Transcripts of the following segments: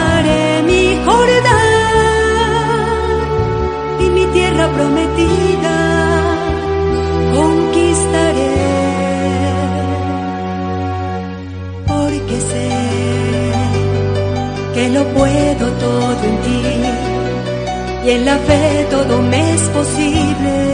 cruzaré mi Jordán y mi tierra prometida conquistaré. Porque sé que lo puedo todo en ti y en la fe todo me es posible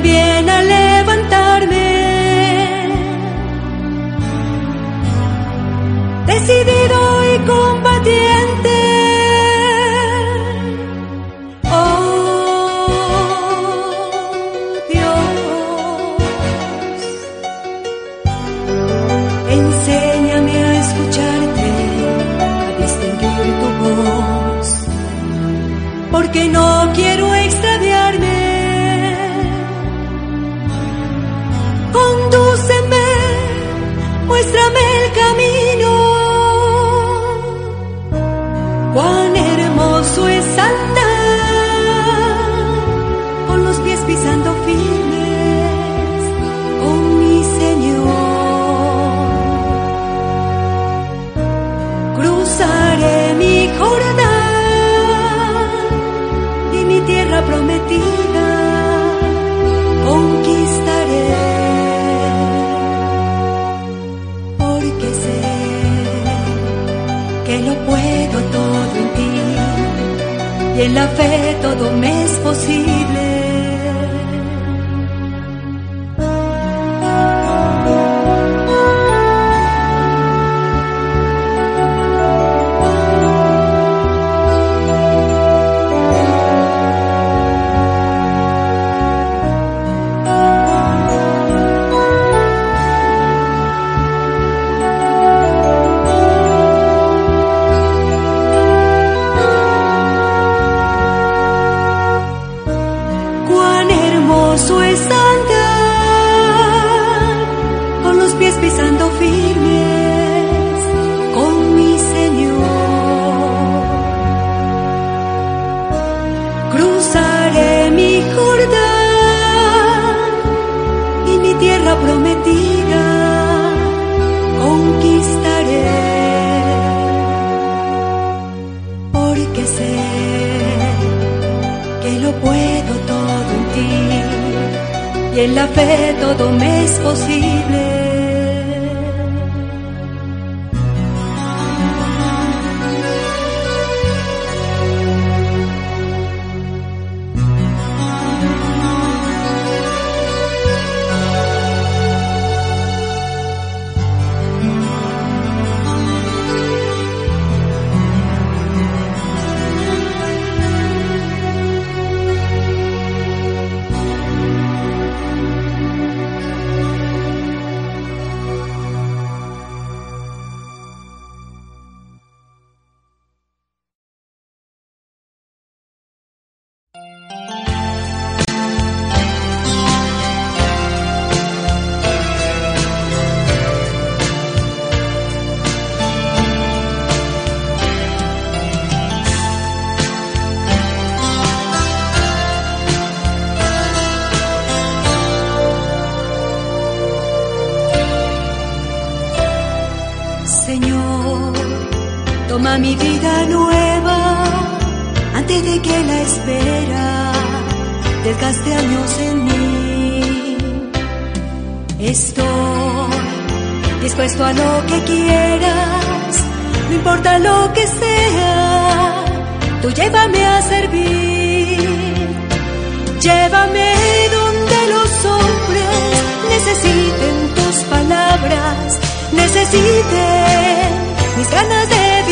también a levantarme. Decidí en la fe todo me es posible.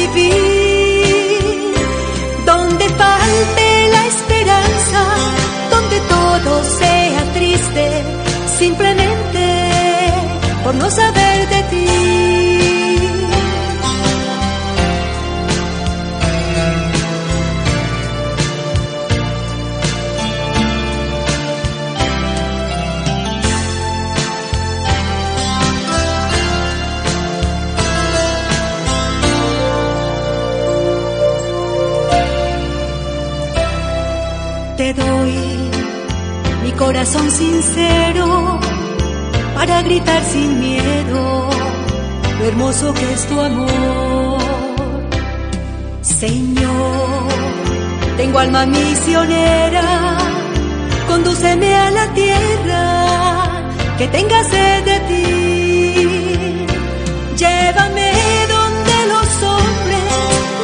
Vivir. Donde falte la esperanza, donde todo sea triste, simplemente por no saber corazón sincero para gritar sin miedo lo hermoso que es tu amor. Señor, tengo alma misionera, condúceme a la tierra que tenga sed de ti. Llévame donde los hombres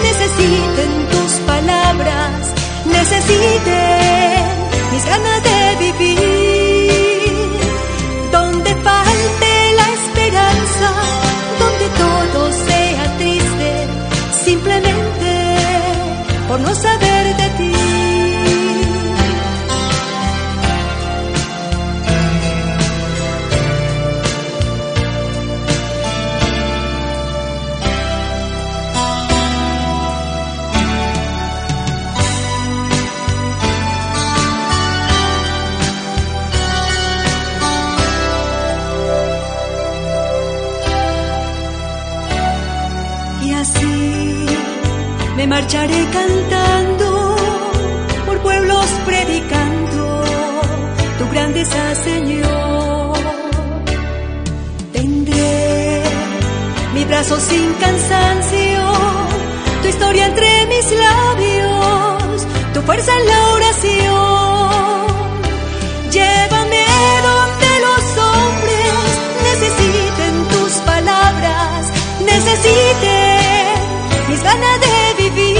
necesiten tus palabras, necesiten mis ganas de vivir. Me marcharé cantando por pueblos predicando tu grandeza, Señor. Tendré mi brazo sin cansancio, tu historia entre mis labios, tu fuerza en la oración. Llévame donde los hombres necesiten tus palabras, necesiten mis ganas vivir.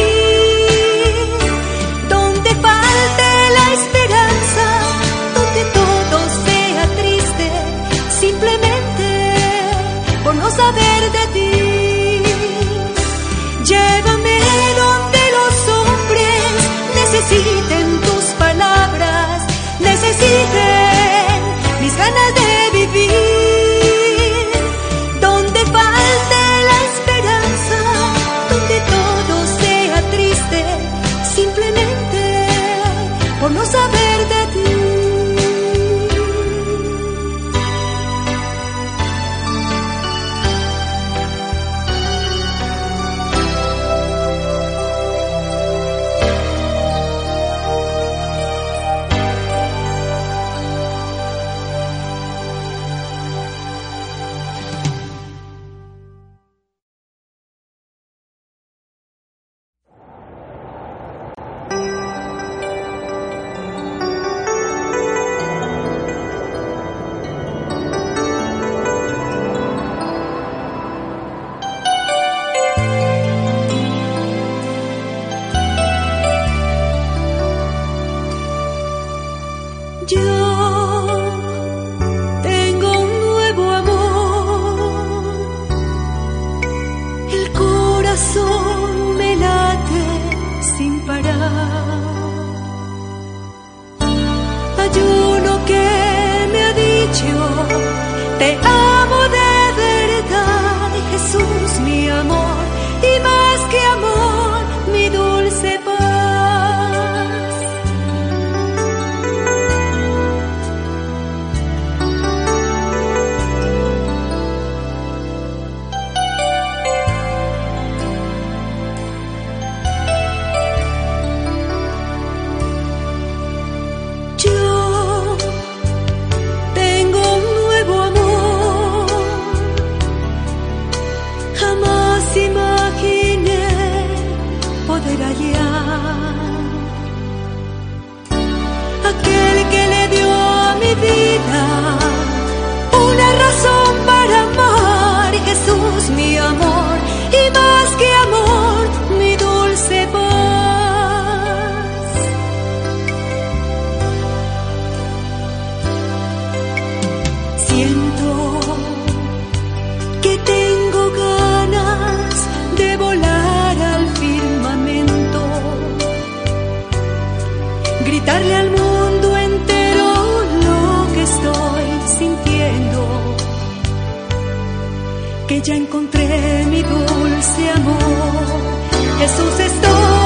gritarle al mundo entero lo que estoy sintiendo, que ya encontré mi dulce amor, Jesús estoy.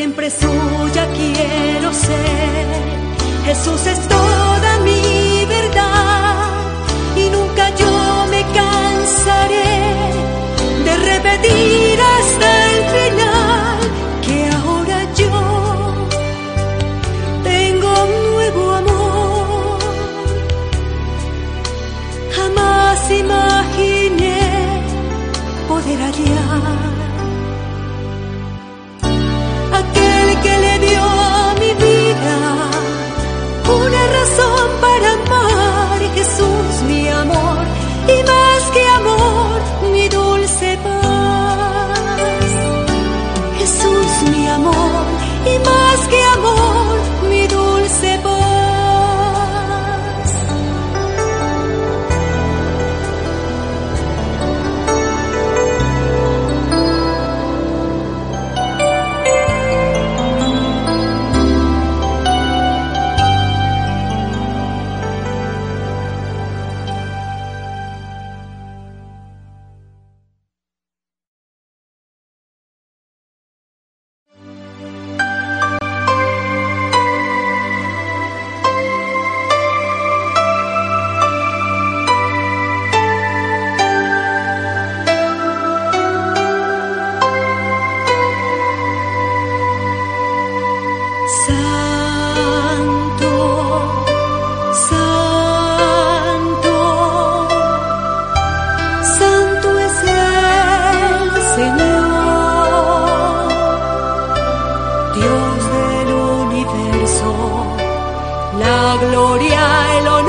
siempre suya quiero ser. Jesús es La gloria, el honor.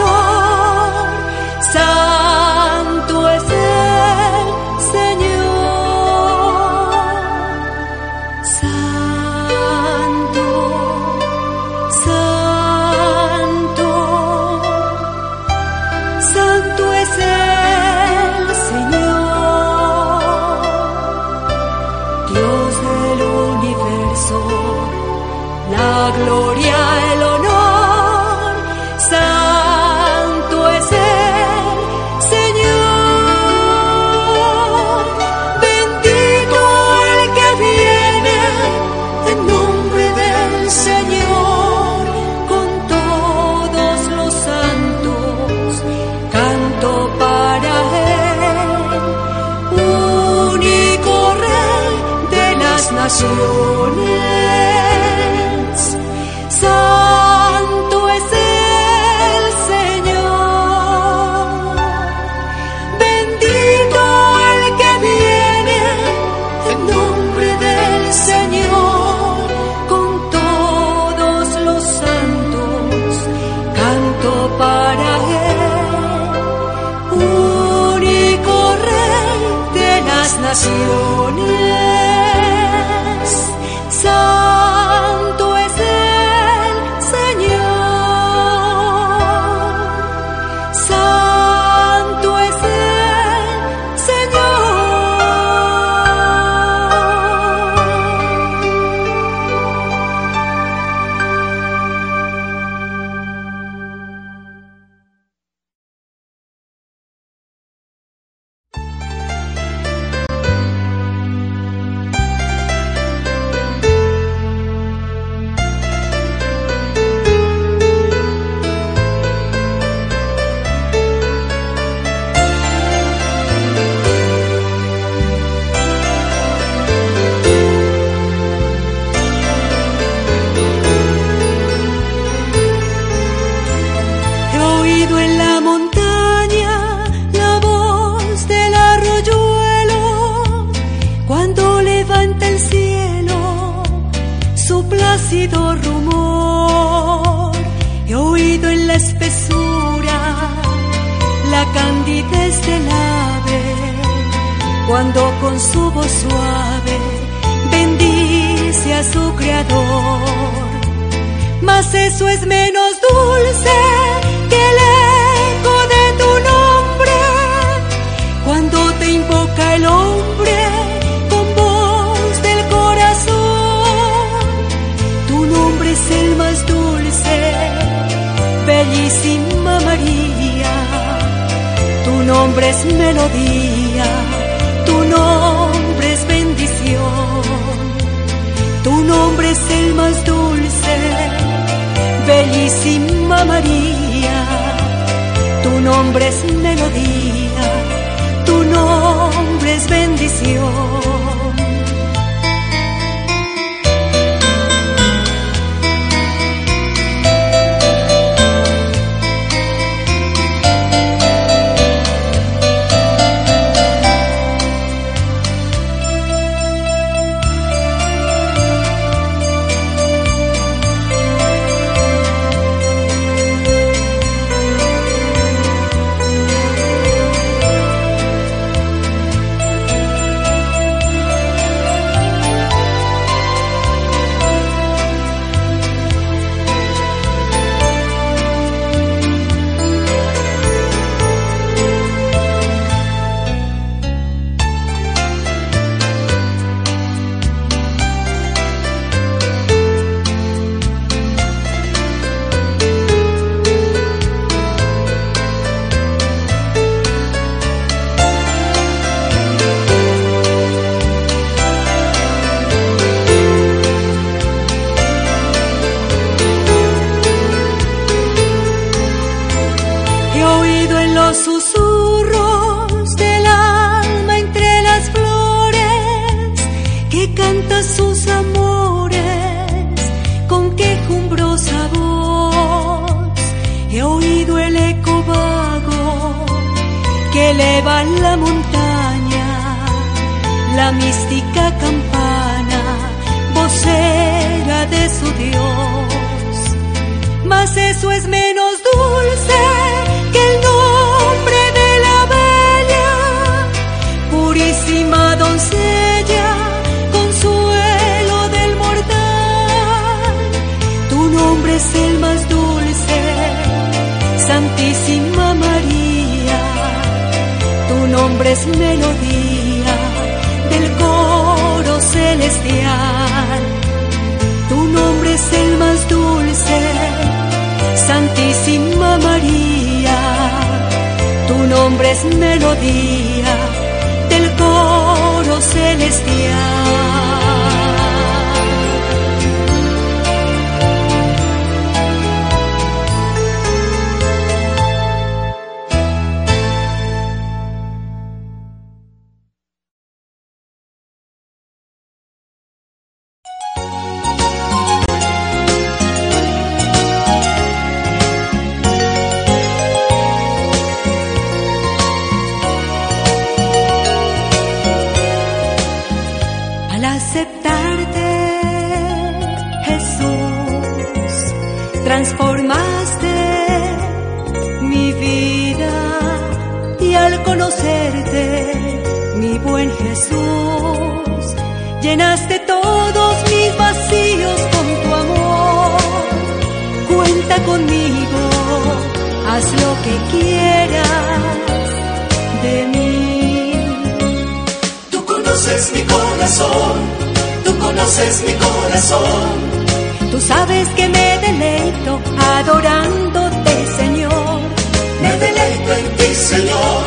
es melodía del coro celestial. Tu nombre es el más dulce, Santísima María. Tu nombre es melodía del coro celestial. sabes que me deleito adorándote, Señor. Me deleito en ti, Señor.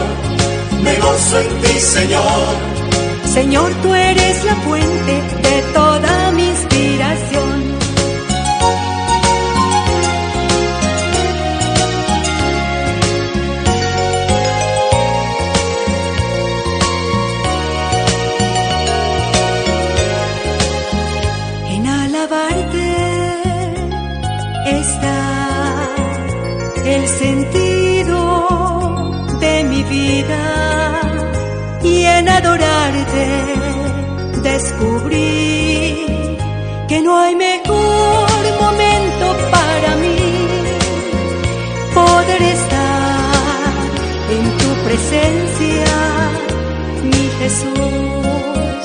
Me gozo en ti, Señor. Señor, tú eres la fuente de toda adorarte descubrí que no hay mejor momento para mí poder estar en tu presencia, mi Jesús.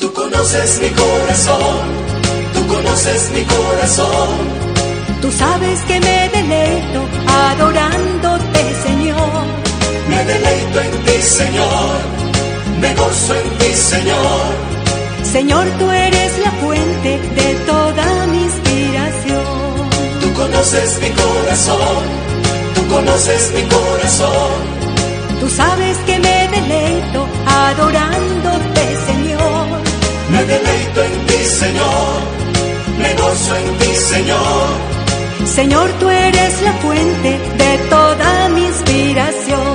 Tú conoces mi corazón, tú conoces mi corazón. Tú sabes que me deleito adorándote, Señor. Me deleito en ti, Señor. Me gozo en ti, Señor. Señor, tú eres la fuente de toda mi inspiración. Tú conoces mi corazón, tú conoces mi corazón. Tú sabes que me deleito adorándote, Señor. Me deleito en ti, Señor. Me gozo en ti, Señor. Señor, tú eres la fuente de toda mi inspiración.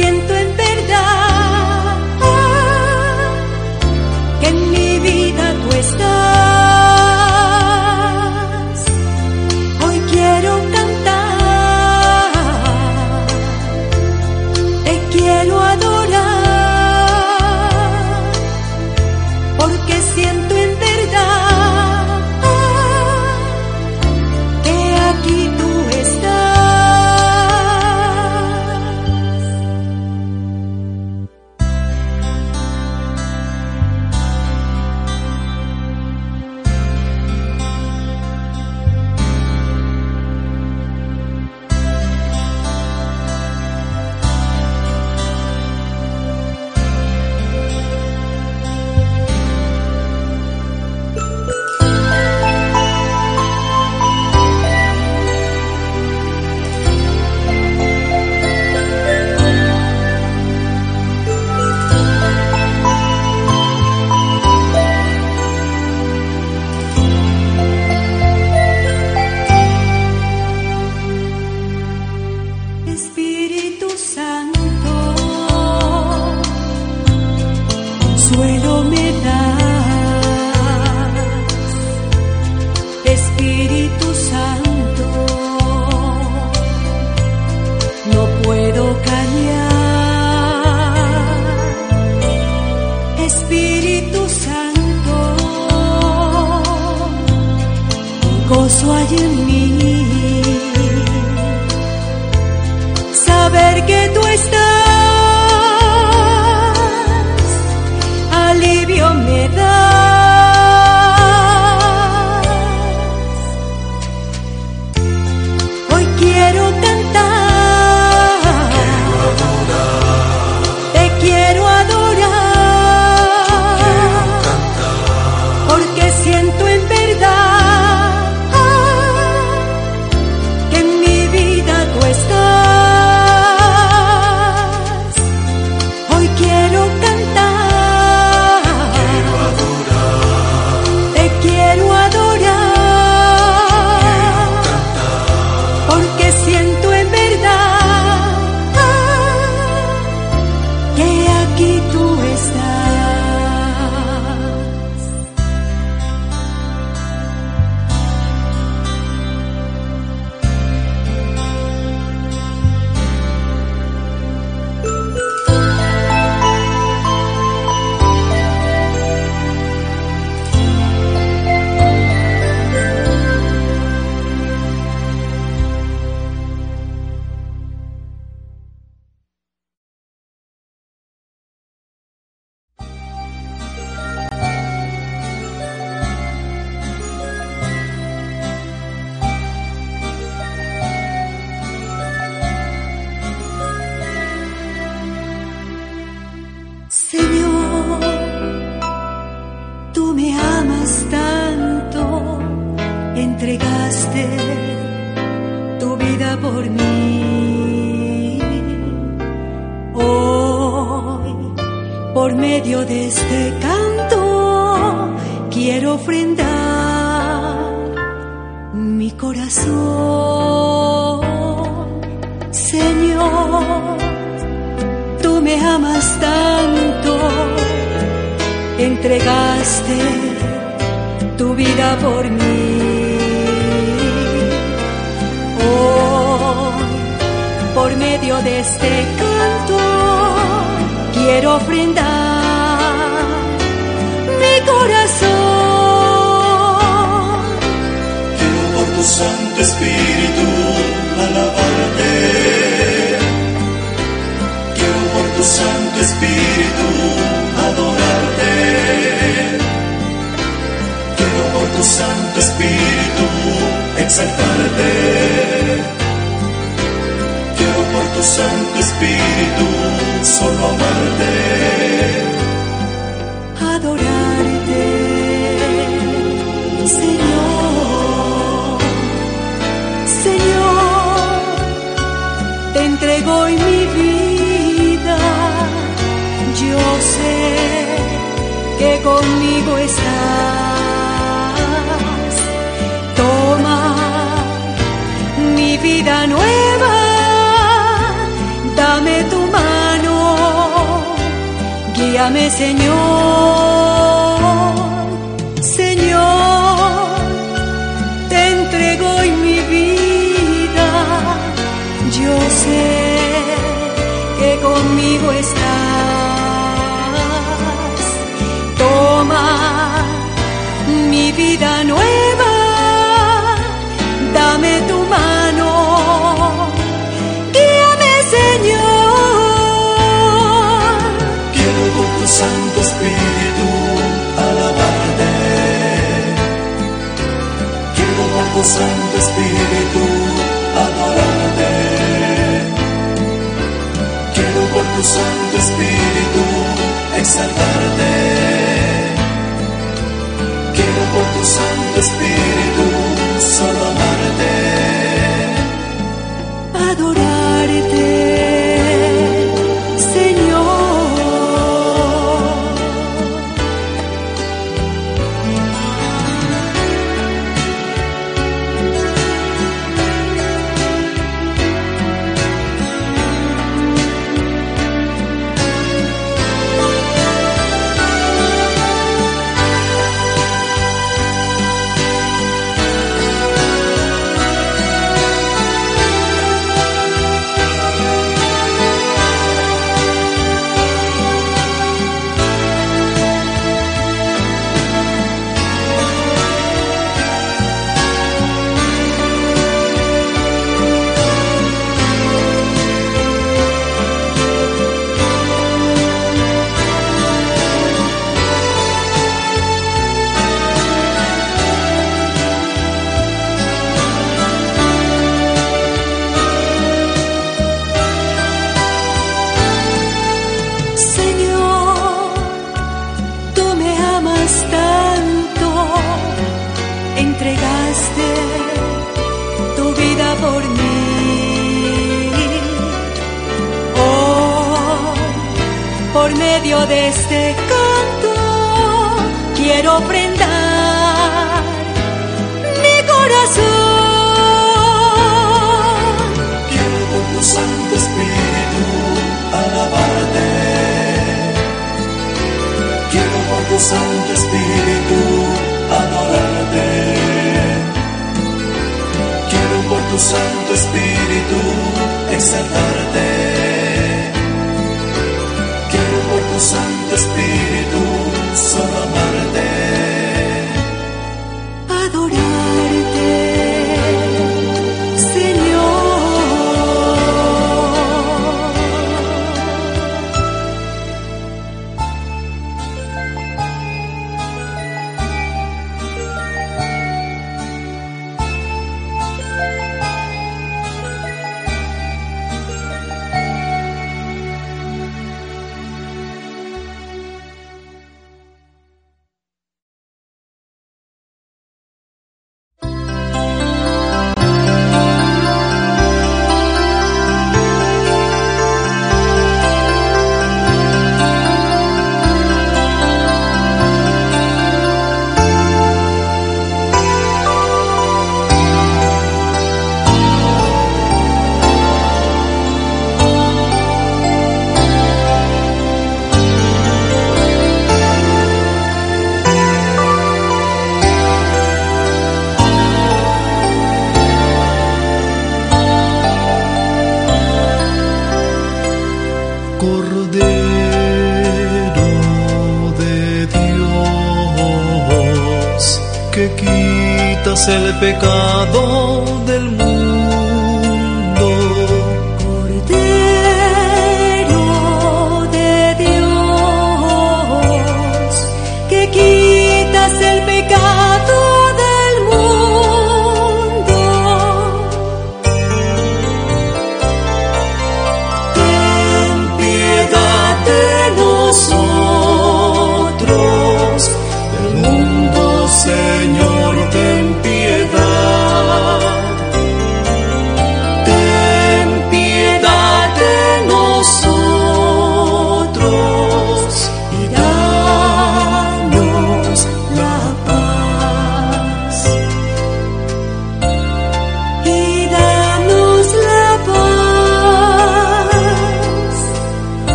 Siento vida por mí. Hoy, por medio de este canto, quiero ofrendar mi corazón. Señor, tú me amas tanto, entregaste tu vida por mí. Por medio de este canto, quiero ofrendar mi corazón. Quiero por tu Santo Espíritu alabarte. Quiero por tu Santo Espíritu adorarte. Quiero por tu Santo Espíritu exaltarte. Santo Espíritu solo amarte. adorarte, Señor. Señor, te entrego mi vida. Yo sé que conmigo estás. Toma mi vida nueva. Guíame, Señor. Espíritu adorarte. Quiero por tu Santo Espíritu exaltarte. Quiero por tu Santo Espíritu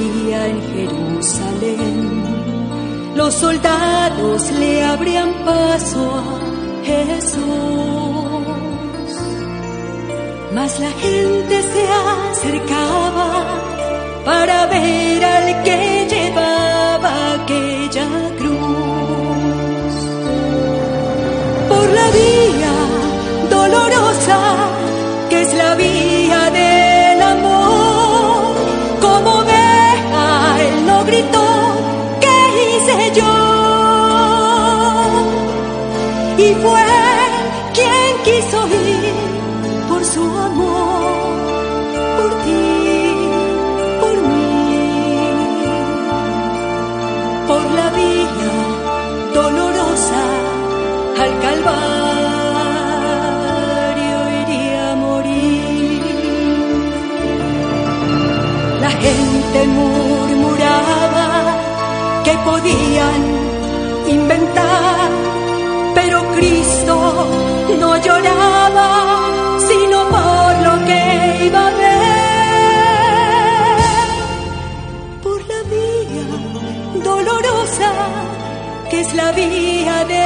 en Jerusalén, los soldados le abrían paso a Jesús. Mas la gente se acercaba para ver al que llevaba aquella cruz. gente murmuraba que podían inventar, pero Cristo no lloraba, sino por lo que iba a ver. Por la vía dolorosa que es la vía de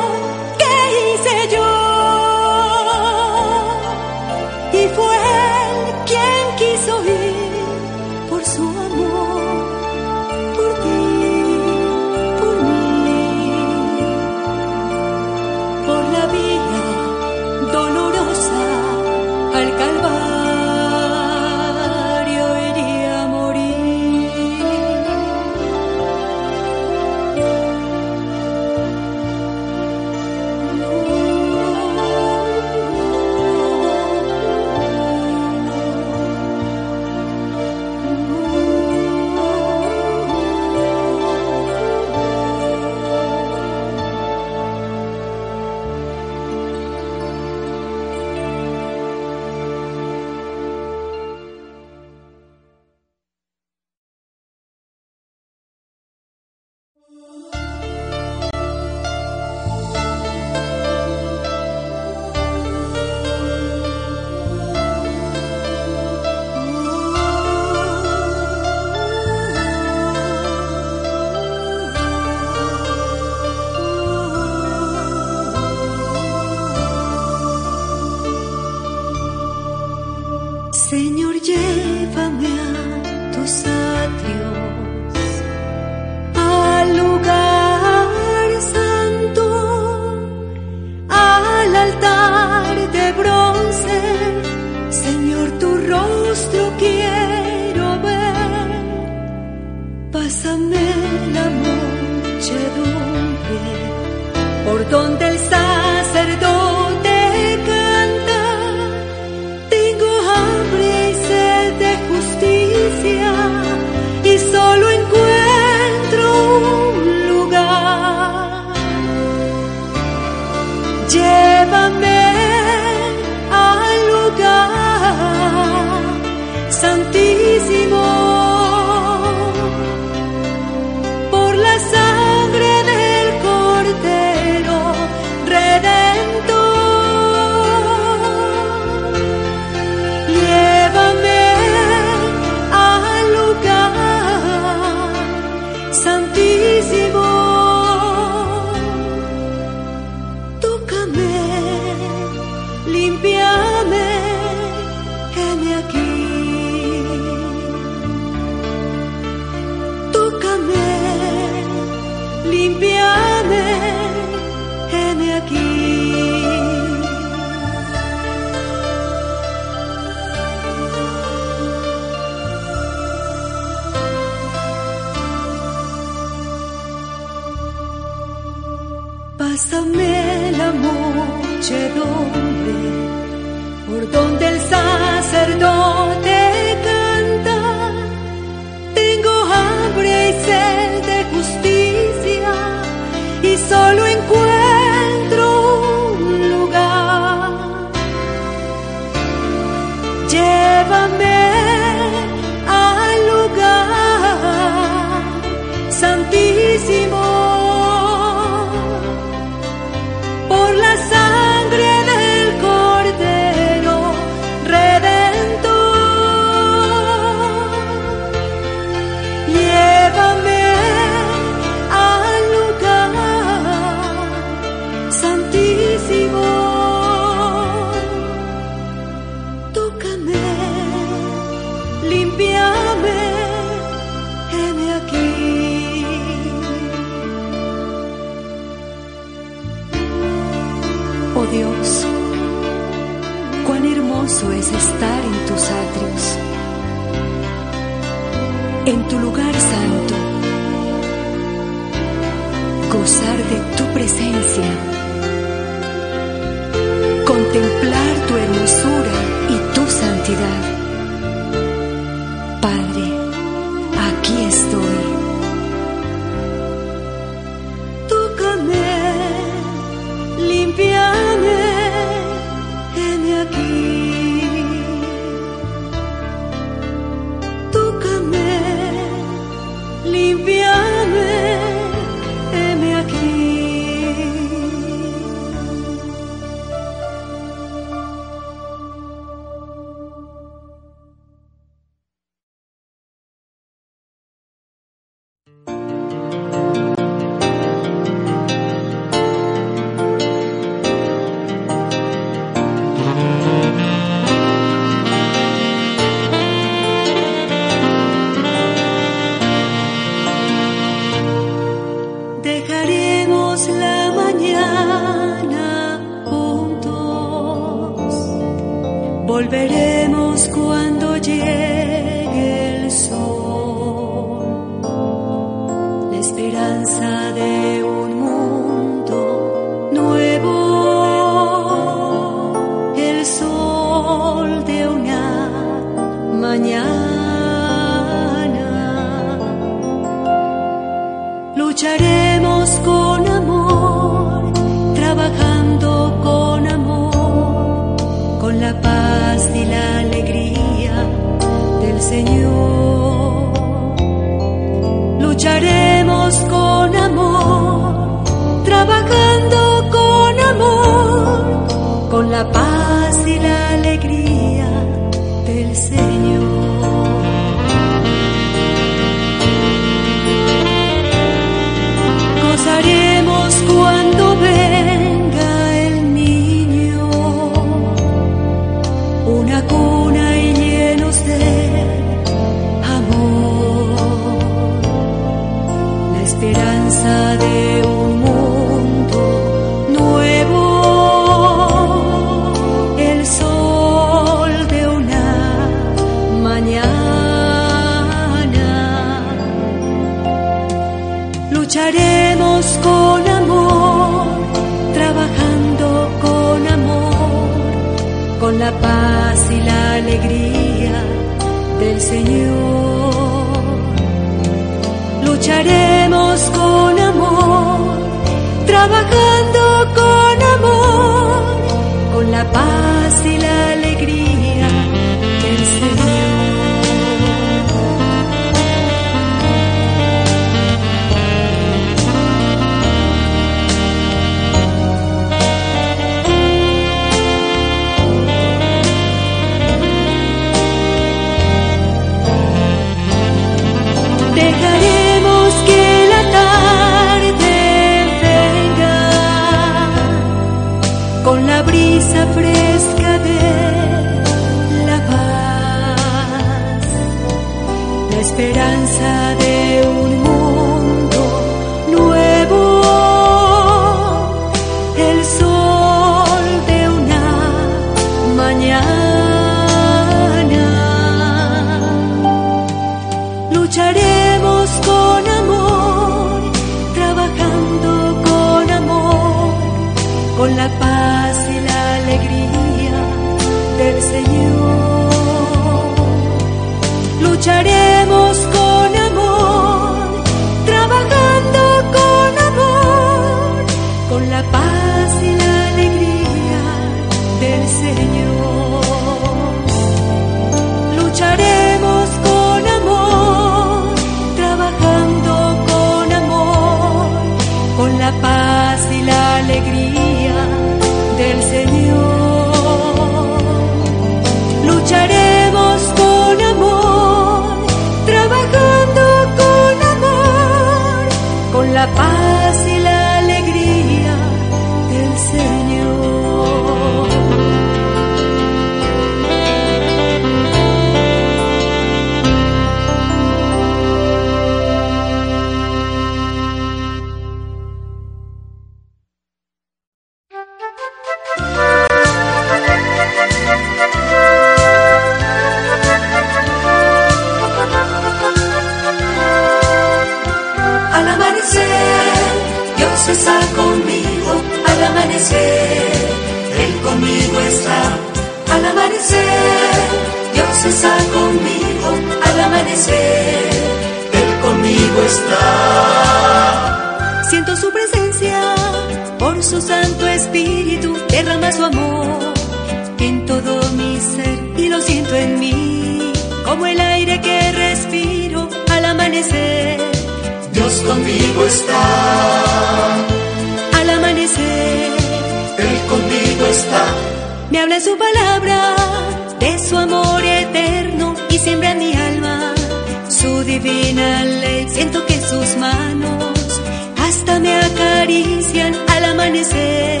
Siento que sus manos hasta me acarician al amanecer.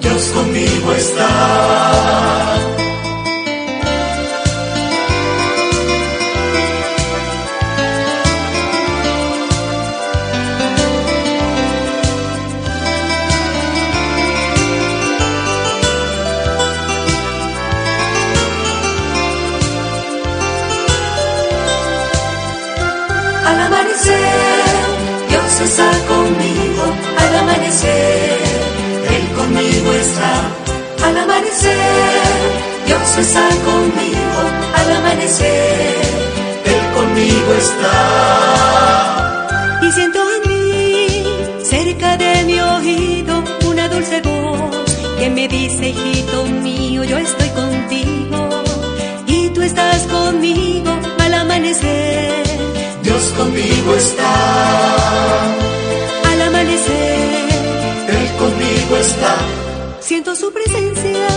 Dios conmigo está al amanecer. Dios está conmigo al amanecer. Él conmigo está. Y siento en mí, cerca de mi oído, una dulce voz que me dice, hijito mío, yo estoy contigo. Y tú estás conmigo al amanecer. Dios conmigo está. Su presencia,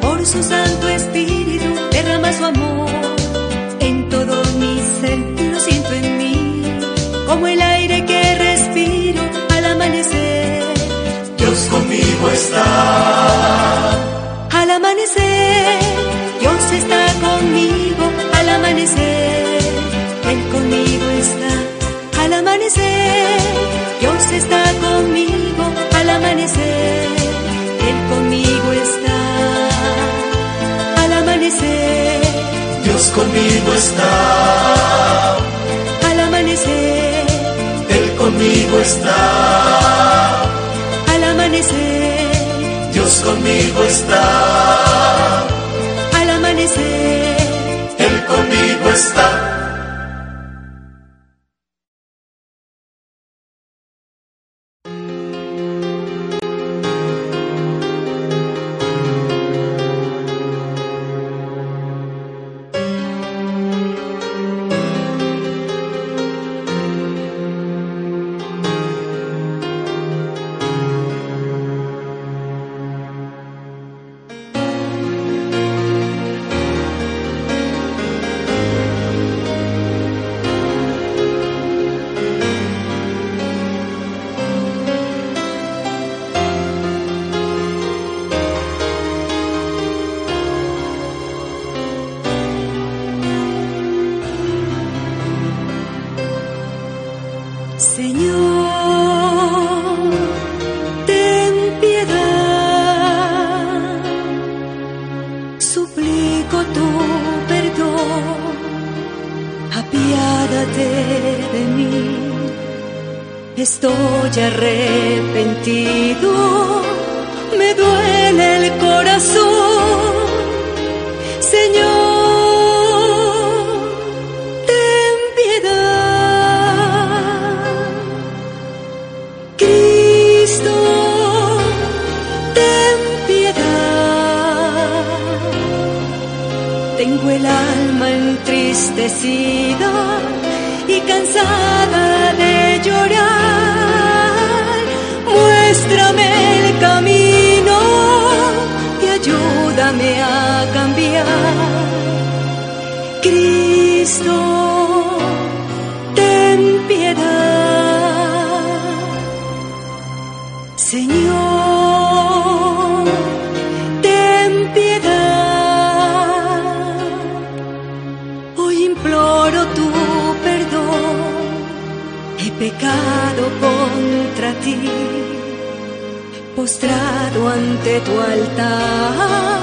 por su Santo Espíritu derrama su amor. En todo mi ser lo siento en mí, como el aire que respiro al amanecer. Dios conmigo está. Al amanecer, Dios está conmigo. Al amanecer, Él conmigo está. Al amanecer, Dios está conmigo. Al amanecer, conmigo está. al amanecer, Él conmigo está. al amanecer, Dios conmigo está. al amanecer. Él conmigo está. El alma entristecida y cansada de llorar. Muéstrame el camino y ayúdame a cambiar. Cristo, postrado ante tu altar.